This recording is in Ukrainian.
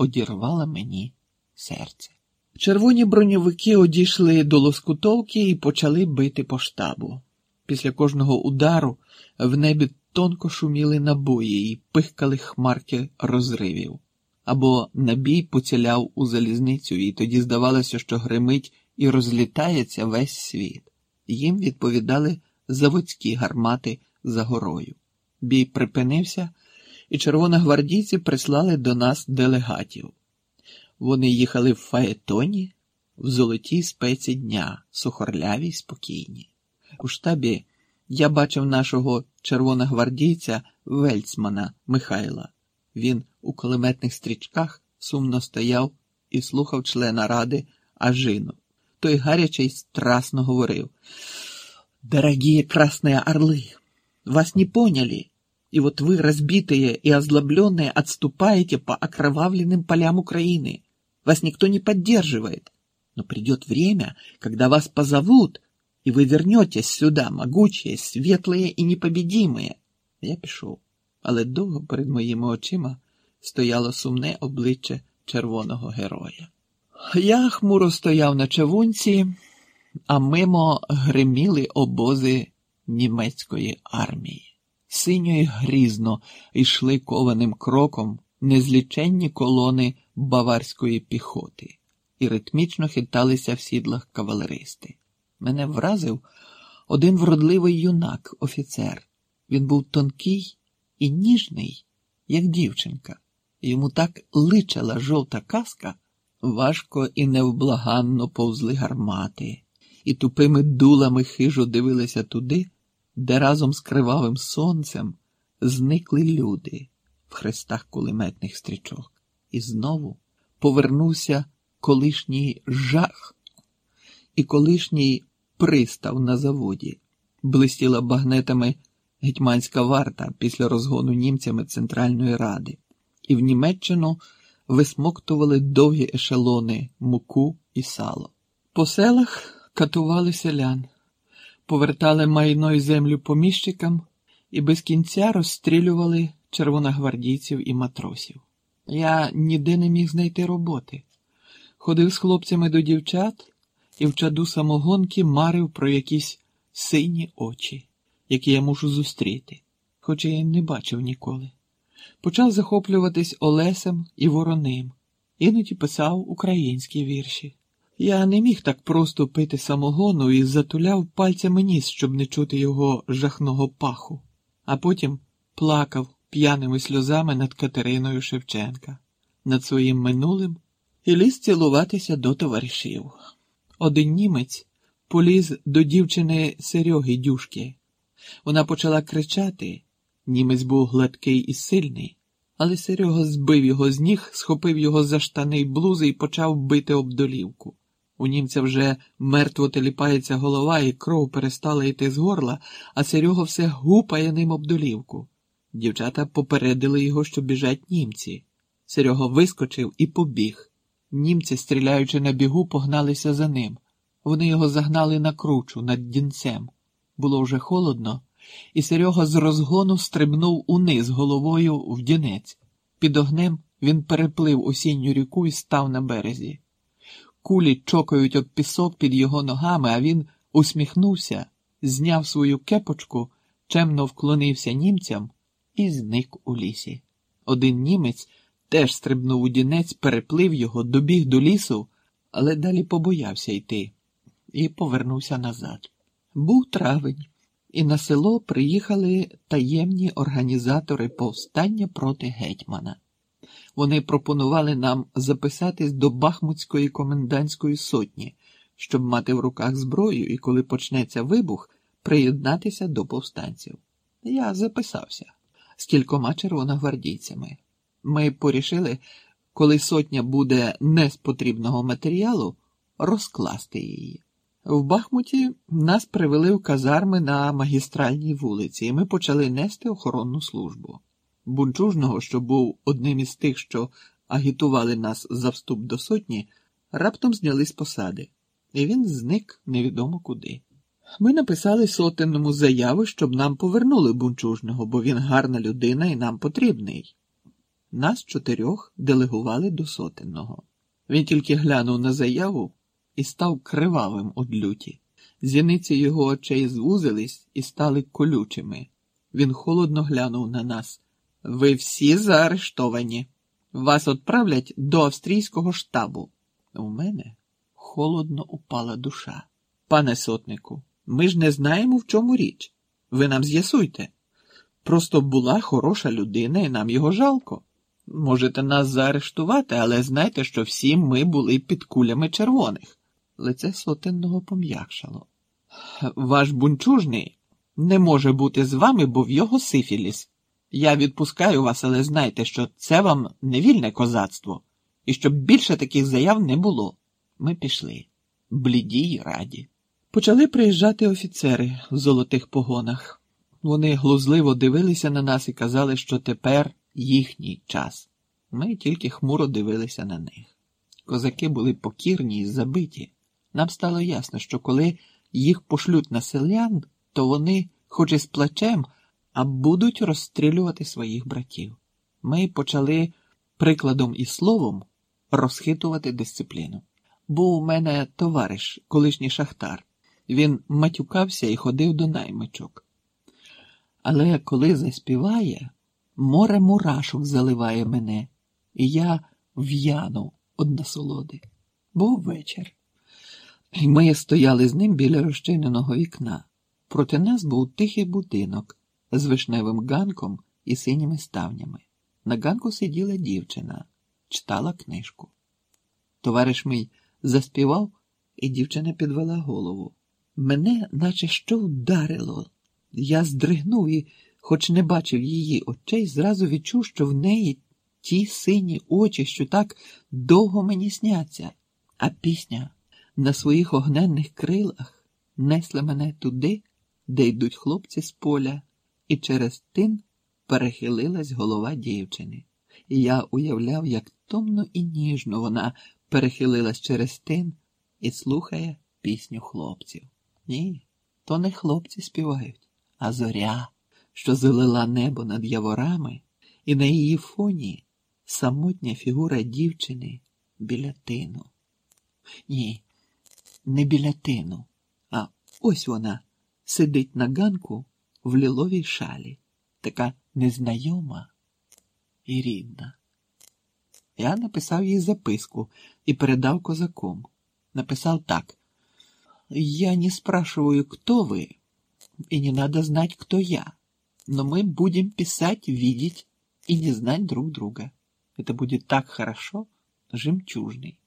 одірвала мені серце. Червоні броньовики одійшли до лоскутовки і почали бити по штабу. Після кожного удару в небі тонко шуміли набої і пихкали хмарки розривів. Або набій поціляв у залізницю, і тоді здавалося, що гримить і розлітається весь світ. Їм відповідали заводські гармати за горою. Бій припинився, і червоногвардійці прислали до нас делегатів. Вони їхали в фаетоні в золотій спеці дня, сухорляві й спокійні. У штабі я бачив нашого червоногвардійця Вельцмана Михайла. Він у кулеметних стрічках сумно стояв і слухав члена ради Ажину. Той гаряче й страстно говорив: Дорогие красные орлы, вас не поняли. И вот вы, разбитые и озлобленные, отступаете по окровавленным полям Украины. Вас никто не поддерживает. Но придет время, когда вас позовут, и вы вернетесь сюда, могучие, светлые і непобідімые. Я пішов, але довго перед моїми очима стояло сумне обличчя червоного героя. Я хмуро стояв на чавунці, а мимо гриміли обози німецької армії. Синьо й грізно йшли кованим кроком незліченні колони баварської піхоти, і ритмічно хиталися в сідлах кавалеристи. Мене вразив один вродливий юнак, офіцер. Він був тонкий і ніжний, як дівчинка. Йому так личала жовта каска, важко і невблаганно повзли гармати, і тупими дулами хижо дивилися туди, де разом з кривавим сонцем зникли люди в хрестах кулеметних стрічок. І знову повернувся колишній жах і колишній пристав на заводі, блистіла багнетами гетьманська варта після розгону німцями Центральної Ради, і в Німеччину висмоктували довгі ешелони, муку і сало. По селах катували селян, повертали майно й землю поміщикам і без кінця розстрілювали червоногвардійців і матросів. Я ніде не міг знайти роботи. Ходив з хлопцями до дівчат і в чаду самогонки марив про якісь сині очі, які я мушу зустріти, хоча я не бачив ніколи. Почав захоплюватись Олесем і Вороним, іноді писав українські вірші. Я не міг так просто пити самогону і затуляв пальцями ніс, щоб не чути його жахного паху, а потім плакав п'яними сльозами над Катериною Шевченка, над своїм минулим і ліз цілуватися до товаришів. Один німець поліз до дівчини Серьоги Дюшки. Вона почала кричати. Німець був гладкий і сильний, але Серега збив його з ніг, схопив його за штани й блузи і почав бити об долівку. У німця вже мертво теліпається голова, і кров перестала йти з горла, а Серега все гупає ним об долівку. Дівчата попередили його, що біжать німці. Серега вискочив і побіг. Німці, стріляючи на бігу, погналися за ним. Вони його загнали на кручу над дінцем. Було вже холодно, і Серега з розгону стрибнув униз головою в дінець. Під огнем він переплив осінню ріку і став на березі. Кулі чокають об пісок під його ногами, а він усміхнувся, зняв свою кепочку, чемно вклонився німцям і зник у лісі. Один німець теж стрибнув у дінець, переплив його, добіг до лісу, але далі побоявся йти і повернувся назад. Був травень, і на село приїхали таємні організатори повстання проти гетьмана. Вони пропонували нам записатись до Бахмутської комендантської сотні, щоб мати в руках зброю і, коли почнеться вибух, приєднатися до повстанців. Я записався з кількома червоногвардійцями. Ми порішили, коли сотня буде не з потрібного матеріалу, розкласти її. В Бахмуті нас привели в казарми на магістральній вулиці, і ми почали нести охоронну службу. Бунчужного, що був одним із тих, що агітували нас за вступ до сотні, раптом зняли з посади, і він зник невідомо куди. Ми написали сотенному заяву, щоб нам повернули бунчужного, бо він гарна людина і нам потрібний. Нас чотирьох делегували до сотенного. Він тільки глянув на заяву і став кривавим од люті. Зіниці його очей звузились і стали колючими. Він холодно глянув на нас. Ви всі заарештовані. Вас відправлять до австрійського штабу. У мене холодно упала душа. Пане сотнику, ми ж не знаємо, в чому річ. Ви нам з'ясуйте. Просто була хороша людина, і нам його жалко. Можете нас заарештувати, але знайте, що всі ми були під кулями червоних. Лице сотенного пом'якшало. Ваш бунчужний не може бути з вами, бо в його сифіліс. Я відпускаю вас, але знайте, що це вам не вільне козацтво, і щоб більше таких заяв не було. Ми пішли, бліді й раді. Почали приїжджати офіцери в золотих погонах. Вони глузливо дивилися на нас і казали, що тепер їхній час. Ми тільки хмуро дивилися на них. Козаки були покірні і забиті. Нам стало ясно, що коли їх пошлють на селян, то вони, хоч і з плачем, а будуть розстрілювати своїх братів. Ми почали прикладом і словом розхитувати дисципліну. Був у мене товариш, колишній шахтар. Він матюкався і ходив до наймичок. Але коли заспіває, море мурашок заливає мене, і я в'яну од насолоди. Був вечір. І ми стояли з ним біля розчиненого вікна. Проти нас був тихий будинок з вишневим ганком і синіми ставнями. На ганку сиділа дівчина, читала книжку. Товариш мій заспівав, і дівчина підвела голову. Мене, наче що вдарило. Я здригнув і, хоч не бачив її очей, зразу відчув, що в неї ті сині очі, що так довго мені сняться, а пісня на своїх огненних крилах несли мене туди, де йдуть хлопці з поля, і через тин перехилилась голова дівчини. І я уявляв, як томно і ніжно вона перехилилась через тин і слухає пісню хлопців. Ні, то не хлопці співають, а зоря, що залила небо над яворами, і на її фоні самотня фігура дівчини біля тину. Ні, не біля тину, а ось вона сидить на ганку в ліловій шалі, така незнайома і рідна. Я написав їй записку і передав козаком. Написав так. Я не спрашиваю, кто вы, и не надо знать, кто я, но мы будем писать, видеть и не знать друг друга. Это будет так хорошо, жемчужный.